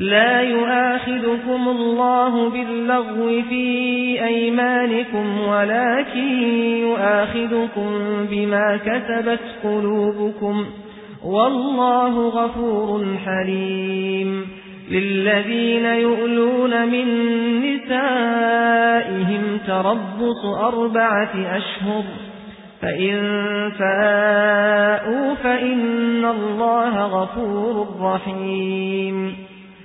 لا يؤاخذكم الله باللغو في أيمانكم ولكن يؤاخذكم بما كتبت قلوبكم. والله غفور حليم. للذين يؤلون من نسائهم تربص أربعة أشهر. فإن فاءوا فإن الله غفور رحيم.